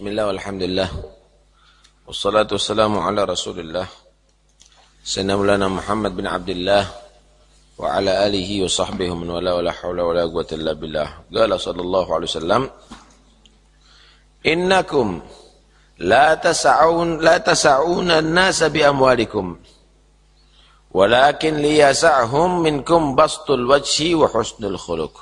Bismillah walhamdulillah Wassalatu wassalamu ala rasulillah. Sayyidina Muhammad bin Abdullah Wa ala alihi wa sahbihi wala wala hawla wala illa billah. Sallallahu alaihi wasallam Innakum la tas'un la tas'una an-nasa bi amwalikum walakin liyas'ahum minkum bastul wajhi wa husnul khuluq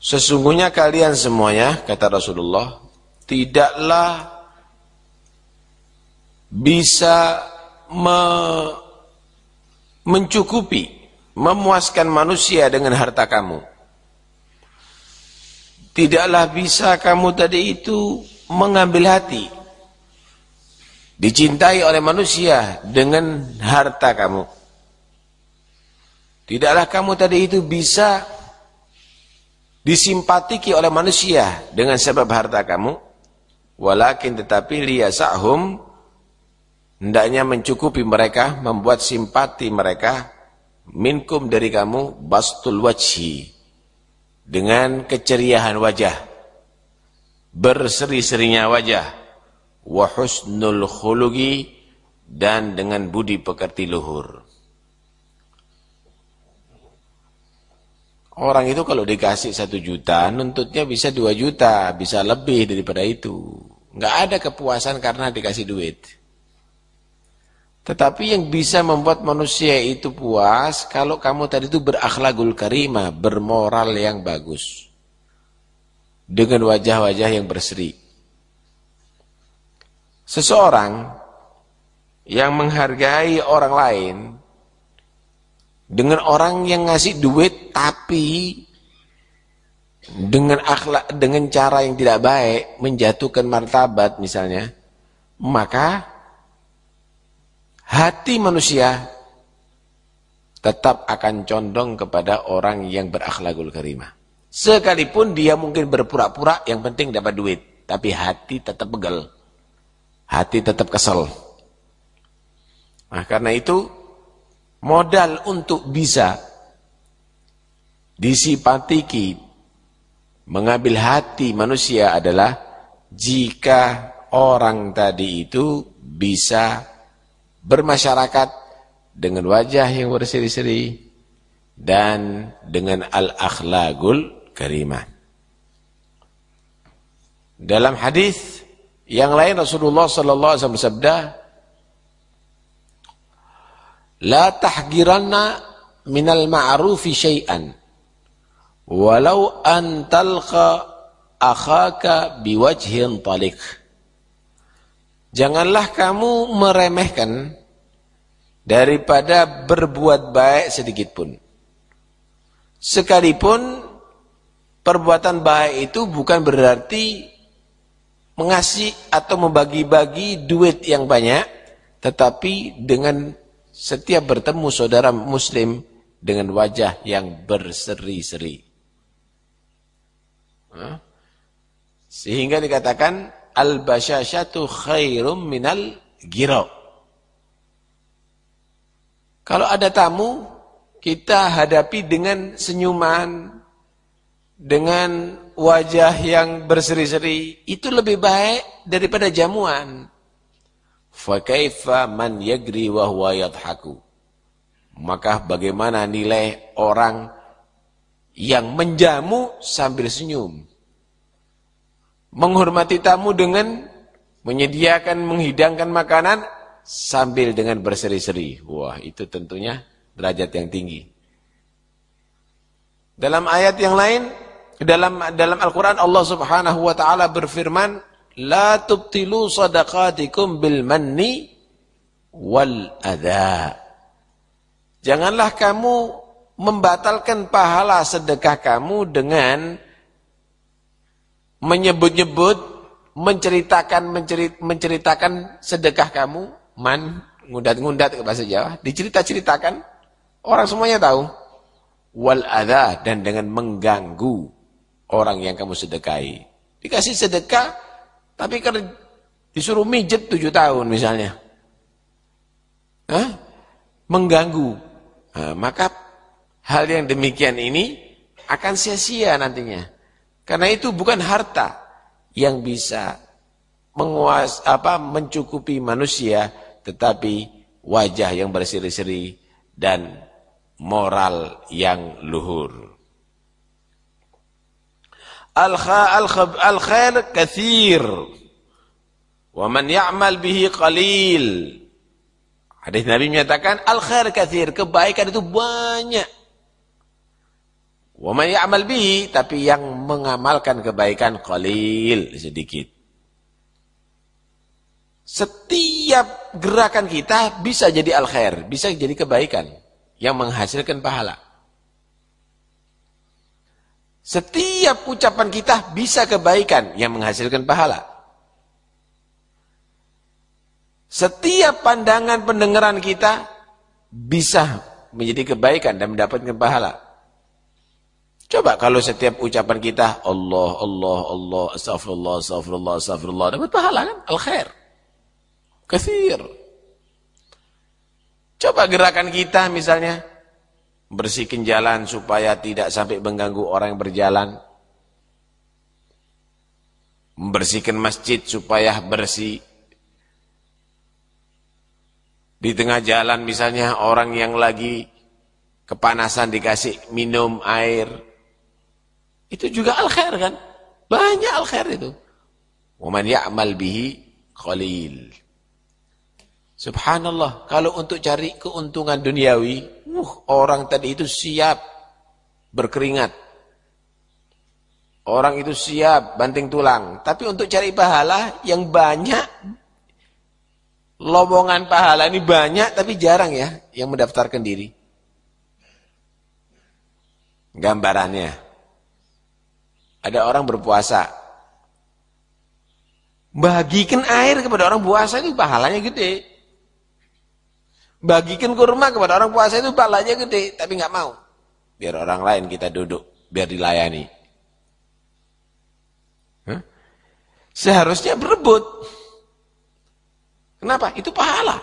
Sesungguhnya kalian semuanya, kata Rasulullah, tidaklah bisa me mencukupi, memuaskan manusia dengan harta kamu. Tidaklah bisa kamu tadi itu mengambil hati, dicintai oleh manusia dengan harta kamu. Tidaklah kamu tadi itu bisa disimpatiki oleh manusia dengan sebab harta kamu walakin tetapi liyasahum hendaknya mencukupi mereka membuat simpati mereka minkum dari kamu bastul wajhi dengan keceriaan wajah berseri-serinya wajah wa husnul khulugi dan dengan budi pekerti luhur Orang itu kalau dikasih satu juta, nuntutnya bisa dua juta, bisa lebih daripada itu. Nggak ada kepuasan karena dikasih duit. Tetapi yang bisa membuat manusia itu puas, kalau kamu tadi itu berakhlakul karimah, bermoral yang bagus. Dengan wajah-wajah yang berseri. Seseorang yang menghargai orang lain, dengan orang yang ngasih duit tapi dengan akhlak dengan cara yang tidak baik menjatuhkan martabat misalnya, maka hati manusia tetap akan condong kepada orang yang berakhlakul karimah. Sekalipun dia mungkin berpura-pura yang penting dapat duit, tapi hati tetap begel. Hati tetap kesel. Nah, karena itu modal untuk bisa disipatiki mengambil hati manusia adalah jika orang tadi itu bisa bermasyarakat dengan wajah yang berseri-seri dan dengan al-akhlaqul karimah. Dalam hadis yang lain Rasulullah sallallahu alaihi wasallam bersabda, La tahgiranna minal ma'rufi syai'an. Walau an talqa akhaka biwajhin talik. Janganlah kamu meremehkan daripada berbuat baik sedikit pun. Sekalipun perbuatan baik itu bukan berarti mengasih atau membagi-bagi duit yang banyak, tetapi dengan setiap bertemu saudara muslim dengan wajah yang berseri-seri. Sehingga dikatakan al-basyasyatu khairum minal gira. Kalau ada tamu, kita hadapi dengan senyuman, dengan wajah yang berseri-seri, itu lebih baik daripada jamuan. Fakaifa man yagri wa huwa yadhaku. Maka bagaimana nilai orang yang menjamu sambil senyum. Menghormati tamu dengan menyediakan, menghidangkan makanan sambil dengan berseri-seri. Wah, itu tentunya derajat yang tinggi. Dalam ayat yang lain, dalam dalam Al-Qur'an Allah Subhanahu wa taala berfirman, la tubtilu sadaqatikum bil manni wal adha. Janganlah kamu membatalkan pahala sedekah kamu dengan menyebut-nyebut, menceritakan mencerit, menceritakan sedekah kamu, man ngundat-ngundat ke bahasa Jawa, dicerita-ceritakan, orang semuanya tahu. Wal adha dan dengan mengganggu orang yang kamu sedekahi. Dikasih sedekah tapi kalau disuruh mijet tujuh tahun misalnya. Hah? Mengganggu. Nah, maka hal yang demikian ini akan sia-sia nantinya. Karena itu bukan harta yang bisa menguas apa mencukupi manusia, tetapi wajah yang berseri-seri dan moral yang luhur. Al-khair kathir. Wa man ya'mal bihi qalil. Hadis Nabi menyatakan al-khair kathir, kebaikan itu banyak. Wa man ya'mal bihi, tapi yang mengamalkan kebaikan qalil, sedikit. Setiap gerakan kita bisa jadi al-khair, bisa jadi kebaikan yang menghasilkan pahala. Setiap ucapan kita bisa kebaikan yang menghasilkan pahala. Setiap pandangan pendengaran kita bisa menjadi kebaikan dan mendapatkan pahala. Coba kalau setiap ucapan kita Allah, Allah, Allah, astagfirullah, astagfirullah, astagfirullah, dapat pahala kan? Al-khair. Kathir. Coba gerakan kita misalnya, bersihkan jalan supaya tidak sampai mengganggu orang yang berjalan. Membersihkan masjid supaya bersih. Di tengah jalan misalnya orang yang lagi kepanasan dikasih minum air. Itu juga al-khair kan? Banyak al-khair itu. Waman ya'mal bihi qalil. Subhanallah, kalau untuk cari keuntungan duniawi, uh, orang tadi itu siap berkeringat. Orang itu siap banting tulang. Tapi untuk cari pahala yang banyak lobongan pahala ini banyak tapi jarang ya yang mendaftarkan diri. Gambarannya. Ada orang berpuasa. Bagikan air kepada orang puasa itu pahalanya gede. Bagikan kurma kepada orang puasa itu pahalanya gede, tapi nggak mau. Biar orang lain kita duduk, biar dilayani. Huh? Seharusnya berebut. Kenapa? Itu pahala.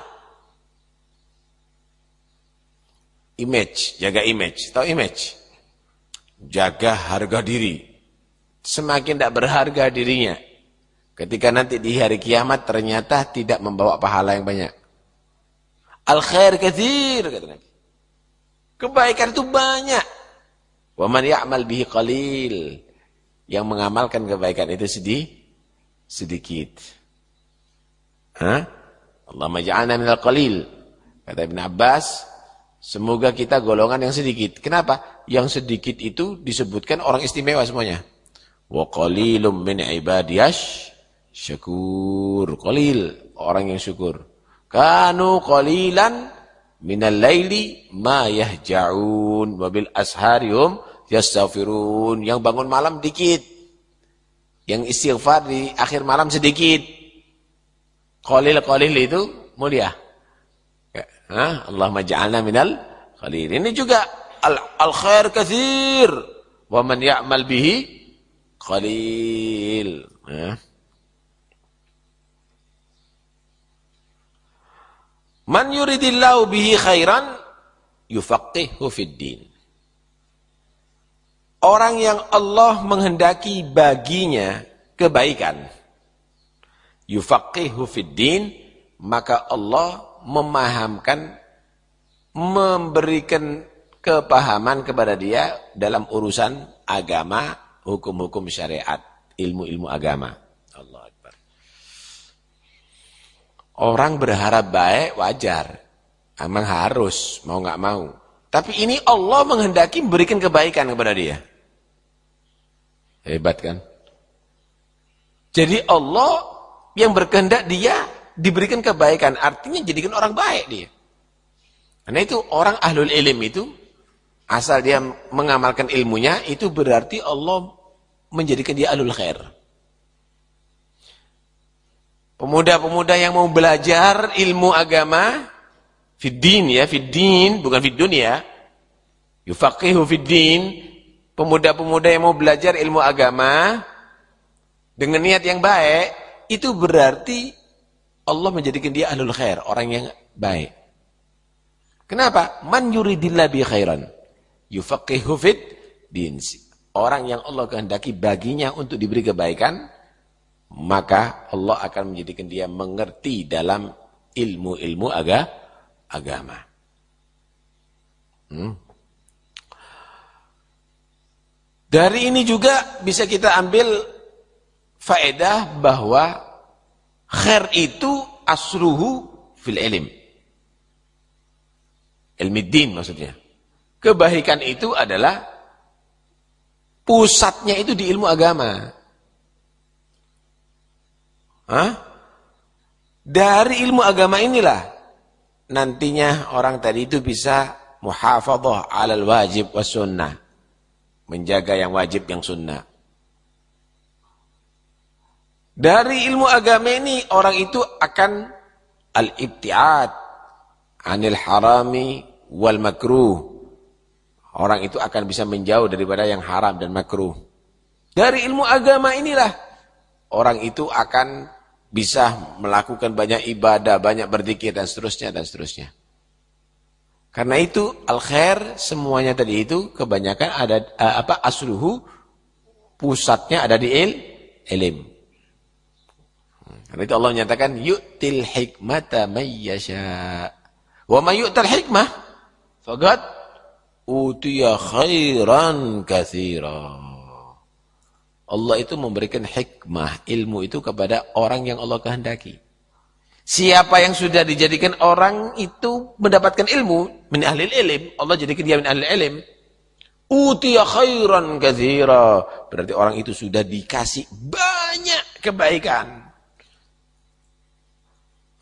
Image, jaga image. Tahu image? Jaga harga diri. Semakin tidak berharga dirinya. Ketika nanti di hari kiamat ternyata tidak membawa pahala yang banyak. Al khair kathir kata Nabi. Kebaikan itu banyak. Wa man ya'mal bihi qalil. Yang mengamalkan kebaikan itu sedih sedikit. Hah? Allah maja'alna minal qalil. Kata Ibn Abbas, semoga kita golongan yang sedikit. Kenapa? Yang sedikit itu disebutkan orang istimewa semuanya. Wa qalilum min ibadiyash syakur. Qalil, orang yang syukur. Kanu qalilan minal laili ma yahja'un. Wabil asharium yastaghfirun. Yang bangun malam dikit. Yang istighfar di akhir malam sedikit. Qalil-qalil itu mulia. Ha? Allah maj'alna minal qalil. Ini juga al-khair kathir. Wa man ya'mal bihi qalil. Ha? Man yuridillahu bihi khairan yufaqihu fid. Orang yang Allah menghendaki baginya kebaikan yufaqihu fid maka Allah memahamkan memberikan kepahaman kepada dia dalam urusan agama, hukum-hukum syariat, ilmu-ilmu agama. Allah Akbar. Orang berharap baik wajar. Emang harus, mau nggak mau. Tapi ini Allah menghendaki memberikan kebaikan kepada dia. Hebat kan? Jadi Allah yang berkehendak dia diberikan kebaikan. Artinya jadikan orang baik dia. Karena itu orang ahlul ilim itu, asal dia mengamalkan ilmunya, itu berarti Allah menjadikan dia ahlul khair. Pemuda-pemuda yang mau belajar ilmu agama, fiddin ya, fiddin, bukan fid dunia, yufaqihu fiddin, pemuda-pemuda yang mau belajar ilmu agama, dengan niat yang baik, itu berarti Allah menjadikan dia ahlul khair, orang yang baik. Kenapa? Man yuridillah bi khairan yufaqihu fid din. orang yang Allah kehendaki baginya untuk diberi kebaikan, maka Allah akan menjadikan dia mengerti dalam ilmu-ilmu aga, agama. Hmm. Dari ini juga bisa kita ambil faedah bahwa khair itu asruhu fil ilm. Ilmiddin maksudnya. Kebaikan itu adalah pusatnya itu di ilmu agama. Hah? Dari ilmu agama inilah nantinya orang tadi itu bisa muhafadhah alal wajib was sunnah. Menjaga yang wajib yang sunnah. Dari ilmu agama ini orang itu akan al-ibtiad anil harami wal makruh. Orang itu akan bisa menjauh daripada yang haram dan makruh. Dari ilmu agama inilah orang itu akan bisa melakukan banyak ibadah, banyak berzikir dan seterusnya dan seterusnya. Karena itu al-khair semuanya tadi itu kebanyakan ada uh, apa asluhu pusatnya ada di il, ilm. Karena itu Allah menyatakan yu'til hikmata may yasha. Wa may yu'tal hikmah faqad utiya khairan katsira. Allah itu memberikan hikmah, ilmu itu kepada orang yang Allah kehendaki. Siapa yang sudah dijadikan orang itu mendapatkan ilmu, min ahli ilm, Allah jadikan dia min ahli ilm. Utiya khairan kathira. Berarti orang itu sudah dikasih banyak kebaikan.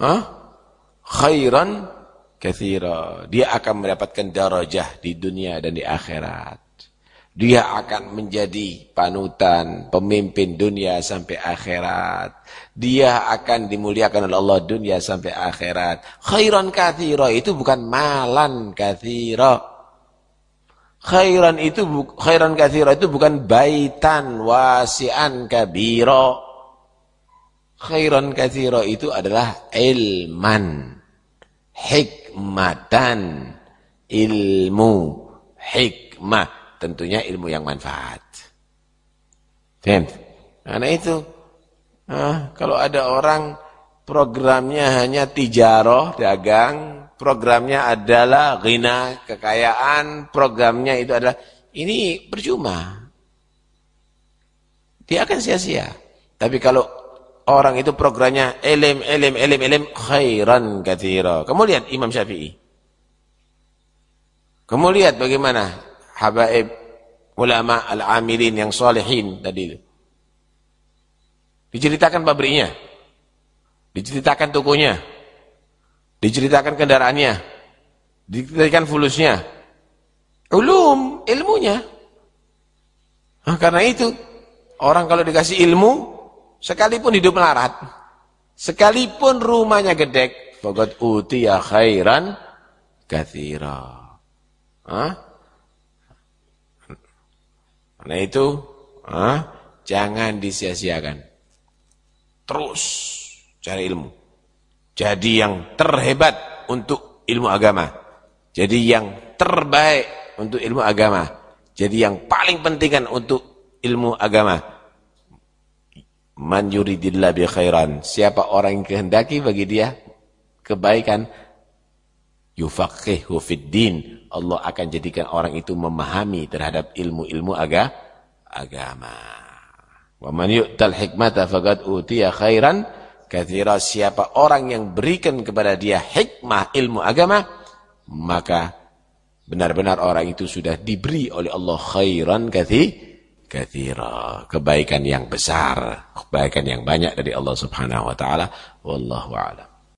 Hah? Khairan kathira. Dia akan mendapatkan darajah di dunia dan di akhirat. Dia akan menjadi panutan, pemimpin dunia sampai akhirat. Dia akan dimuliakan oleh Allah dunia sampai akhirat. Khairan kathira itu bukan malan kathira. Khairan itu khairan kathira itu bukan baitan wasian kabira. Khairan kathira itu adalah ilman, hikmatan, ilmu, hikmah tentunya ilmu yang manfaat. Dan karena itu, nah, kalau ada orang programnya hanya tijaroh, dagang, programnya adalah ghina, kekayaan, programnya itu adalah, ini percuma. Dia akan sia-sia. Tapi kalau orang itu programnya elim, elim, elim, elim, khairan kathira. Kamu lihat Imam Syafi'i. Kamu lihat bagaimana habaib ulama al-amilin yang solehin tadi. Diceritakan pabriknya, diceritakan tokonya, diceritakan kendaraannya, diceritakan fulusnya. Ulum, ilmunya. Nah, karena itu, orang kalau dikasih ilmu, sekalipun hidup melarat, sekalipun rumahnya gedek, Fakat utiya khairan kathira. Hah? Karena itu, ah, jangan disia-siakan. Terus cari ilmu. Jadi yang terhebat untuk ilmu agama. Jadi yang terbaik untuk ilmu agama. Jadi yang paling penting kan untuk ilmu agama. Man yuridillah bi khairan. Siapa orang yang kehendaki bagi dia kebaikan yufaqihu fid din Allah akan jadikan orang itu memahami terhadap ilmu-ilmu aga, agama. Wa man yu'tal hikmata faqad utiya khairan katsira. Siapa orang yang berikan kepada dia hikmah ilmu agama, maka benar-benar orang itu sudah diberi oleh Allah khairan katsira. Kebaikan yang besar, kebaikan yang banyak dari Allah Subhanahu wa taala. Wallahu a'lam.